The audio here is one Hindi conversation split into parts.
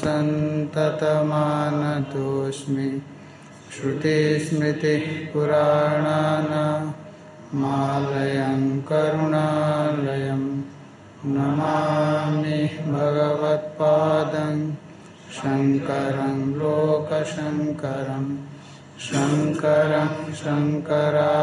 सन्ततमानतोऽस्मि श्रुतिस्मृतिः पुराणानामालयं करुणालयं नमामि भगवत्पादं शङ्करं लोकशङ्करं शङ्करं शङ्कराचार्यं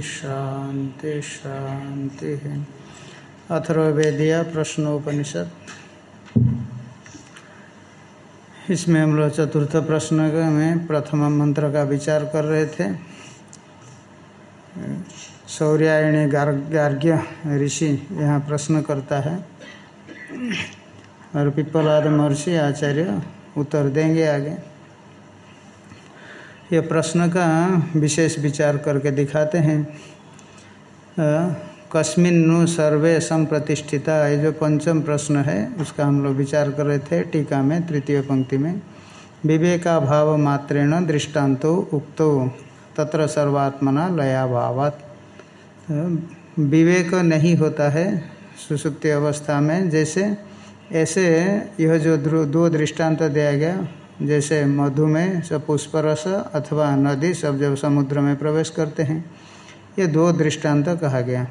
शांति शांति अथर्वेदिया प्रश्नोपनिषद। इसमें हम लोग चतुर्थ प्रश्न में प्रथम मंत्र का विचार कर रहे थे। सौर्यायणी गार्ग्य ऋषि यहाँ प्रश्न करता है। और पिप्पलाद महर्षि आचार्य उत्तर देंगे आगे। ये प्रश्न का विशेष विचार करके दिखाते हैं। कस्मिन्नु सर्वे संप्रतिष्ठिता, ये जो पंचम प्रश्न है, उसका हम लोग विचार कर रहे थे टीका में, तृतीय पंक्ति में। विवेका भाव मात्रेण दृष्टान्तो उक्तो, तत्र सर्वात्मना लयाभावात। विवेक नहीं होता है सुसुप्ति अवस्था में, जैसे, ऐसे यह जो दो दृष्टांत दिया गया जैसे मधु में सब पुष्प रस अथवा नदी सब जब समुद्र में प्रवेश करते हैं। ये दो दृष्टांत कहा गया।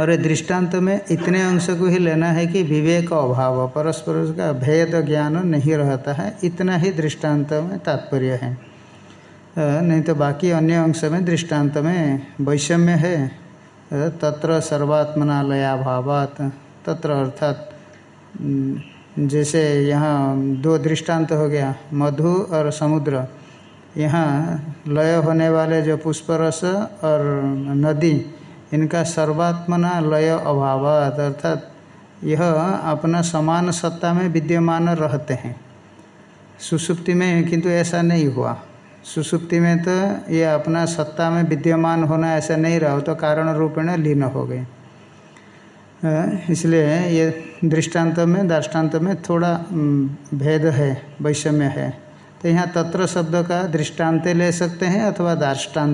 और दृष्टांत में इतने अंश को ही लेना है कि विवेक अभाव, परस्पर का भेद ज्ञान नहीं रहता है। इतना ही दृष्टांत में तात्पर्य है। नहीं तो बाकी अन्य अंश में दृष्टांत में वैषम्य है। तत्र सर्वात्मना लयाभावात तत्र अर्थात जैसे यहाँ दो दृष्टांत हो गया, मधु और समुद्र। यहाँ लय होने वाले जो पुष्परस और नदी, इनका सर्वात्मना लय अभाव अर्थात यह अपना समान सत्ता में विद्यमान रहते हैं। सुसुप्ति में किंतु ऐसा नहीं हुआ। सुसुप्ति में तो ये अपना सत्ता में विद्यमान होना ऐसा नहीं रहा तो कारण रूपेण लीन हो गए। इसलिए ये दृष्टांत में दृष्टांत में थोड़ा भेद है, वैषम्य है। तो यहाँ तत्र शब्द का दृष्टांत ले सकते हैं अथवा दार्ष्टान्त